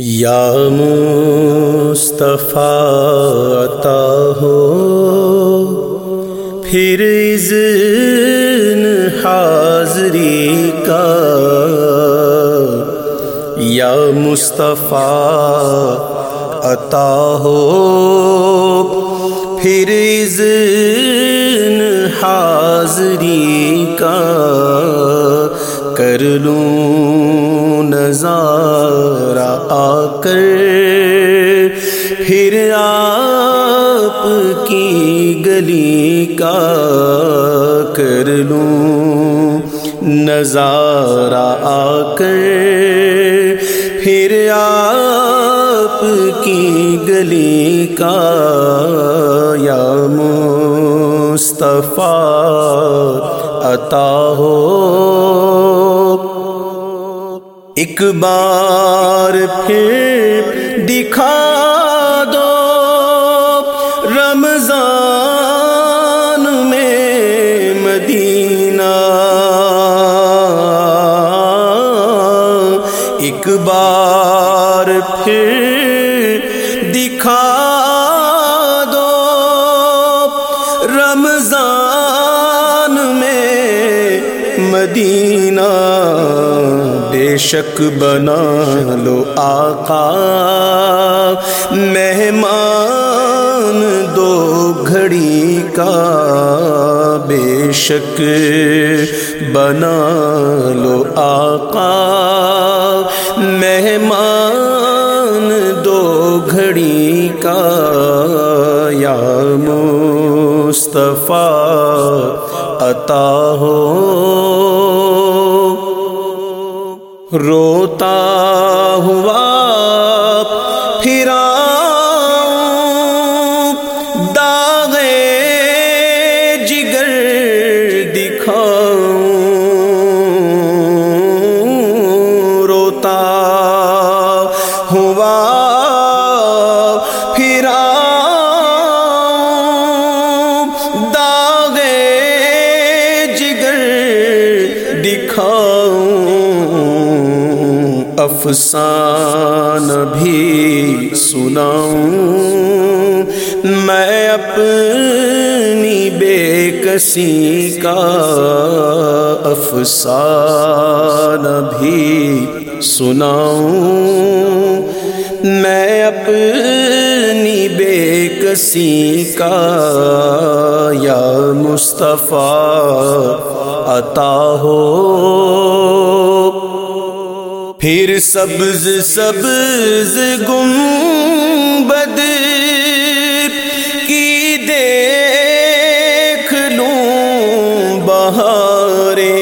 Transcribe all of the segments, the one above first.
یا مصطفیٰ عطا ہو، پھر اذن حاضری کا یا مصطفیٰ عطا ہو، پھر اذن حاضری کا کر لوں نظارہ آ کر پھر آپ کی گلی کا کر لوں۔ نظارہ آ کر پھر آپ کی گلی کا یا مصطفیٰ عطا ہو۔ ایک بار پھر دکھا بے شک بنا لو آقا مہمان دو گھڑی کا بے شک بنا لو آقا مہمان دو گھڑی کا یا مصطفیٰ عطا ہو روتا ہوا پھرا داغ جگر دکھاؤں۔ روتا افسان بھی سناؤں۔ میں اپنی بے کسی کا افسان بھی سناؤں۔ میں اپنی بے کسی کا یا مصطفیٰ عطا ہو۔ پھر سبز سبز گنبد کی دیکھ لوں بہارے۔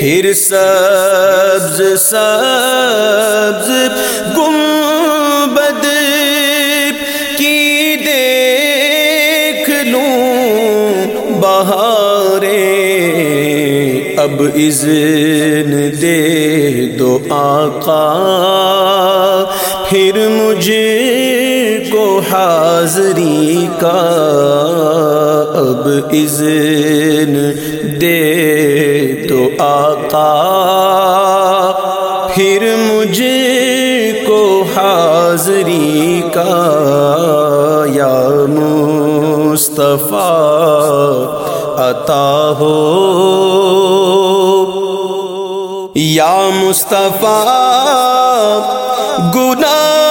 پھر سبز سبز اب اذن دے دو آقا۔ پھر مجھے کو حاضری کا۔ اب اذن دے دو آقا۔ پھر مجھے کو حاضری کا۔ یا مصطفیٰ، عطا ہو۔ یا مصطفیٰ گناہ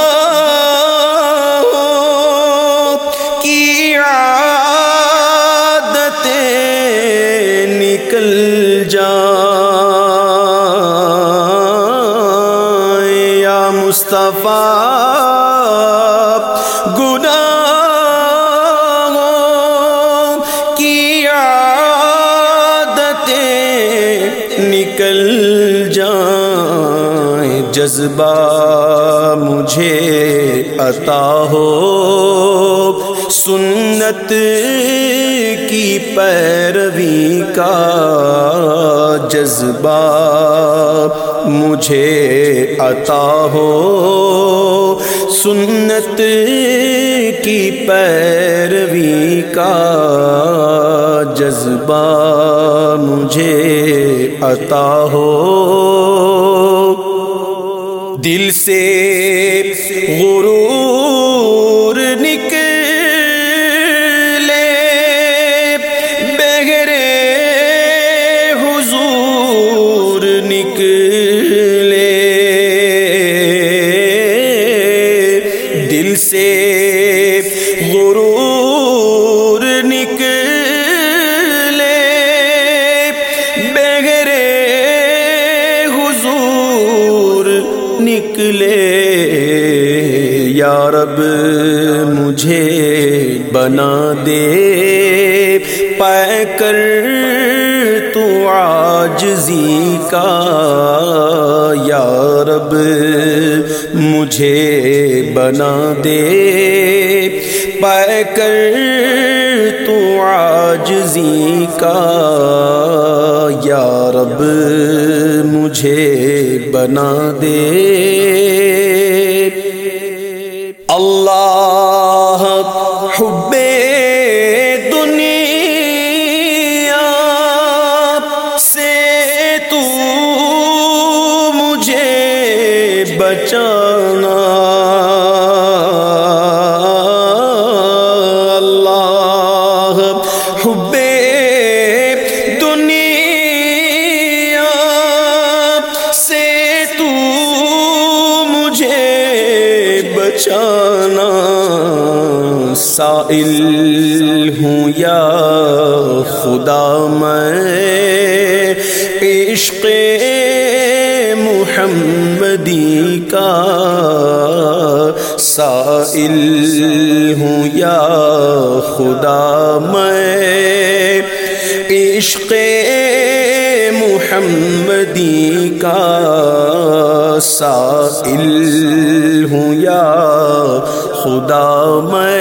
کی عادتیں نکل جائیں۔ یا مصطفیٰ گناہ کی نکل جذبہ مجھے عطا ہو۔ سنت کی پیروی کا جذبہ مجھے عطا ہو۔ سنت کی پیروی کا جذبہ مجھے عطا ہو۔ دل سے غرور نکلے۔ یا رب، مجھے بنا دے۔ پہ کر تو آجزی کا۔ یا رب، مجھے بنا دے۔ پہ کر تو آجزی کا۔ یا رب، مجھے بنا دے۔ اللہ حب دنیا سے تو مجھے بچا۔ سائل ہوں یا خدا میں عشق محمدی کا سائل ہوں یا خدا میں عشق محمدی کا سائل ہوں یا خدا میں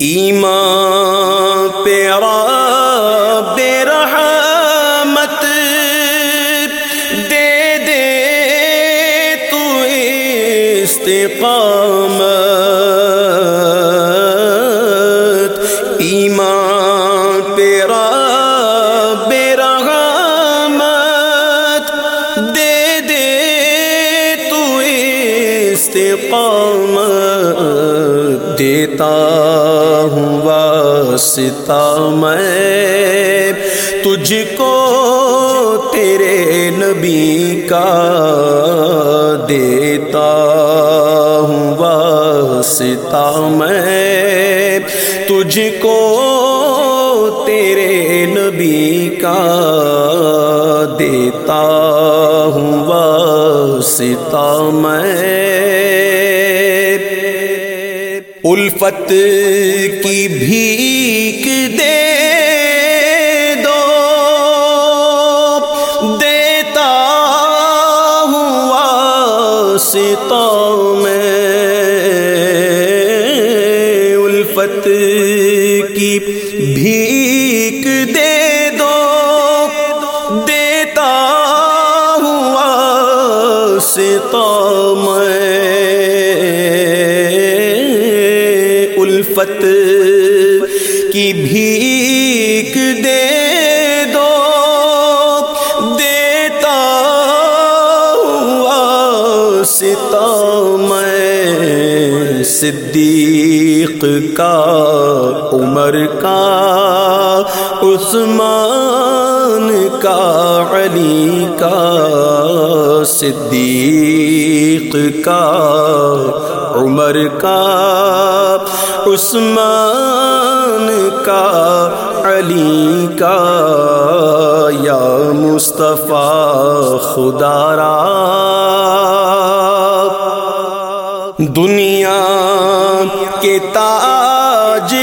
ایمان پیرا بے رحمت دے دے تو استقامت واسطہ میں تجھ کو تیرے نبی کا دیتا ہوں واسطہ میں تجھ کو تیرے نبی کا دیتا ہوں واسطہ میں الفت کی بھیک دے دو، دیتا ہوں واسطہ میں۔ الفت کی بھیک دے دو، دیتا ہوں واسطہ میں۔ الفت کی بھیک دے دو دیتا ہوا ستا صدیق کا، عمر کا، عثمان کا، علی کا، صدیق کا، عمر کا، عثمان کا، علی کا۔ یا مصطفیٰ، خدا را۔ دنیا کے تاج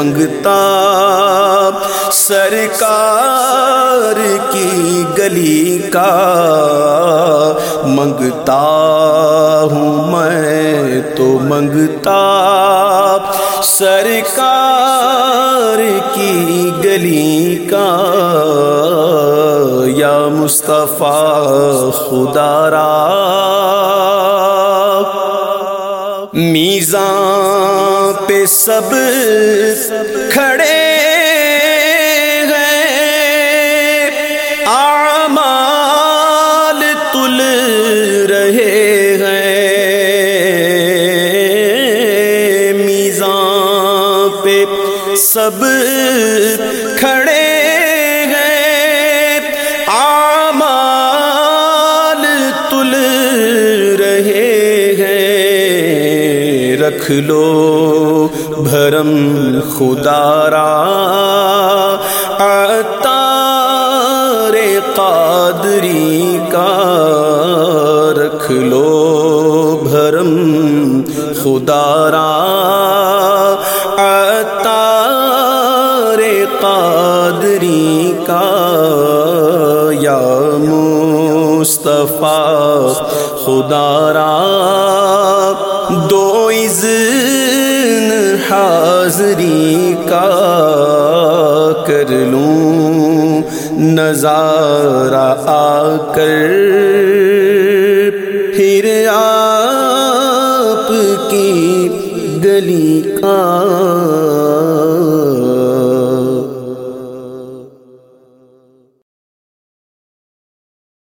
منگتا سرکار کی گلی کا منگتا ہوں میں تو منگتا سرکار کی گلی کا یا مصطفیٰ خدا را میزان پہ سب سب کھڑے گئے آمال تل رہے ہیں۔ رکھ لو بھرم خدارا اتار قادری کا رکھ لو بھرم خدارا قادری دارا دو اذن حاضری کا کر لوں نظارہ آ کر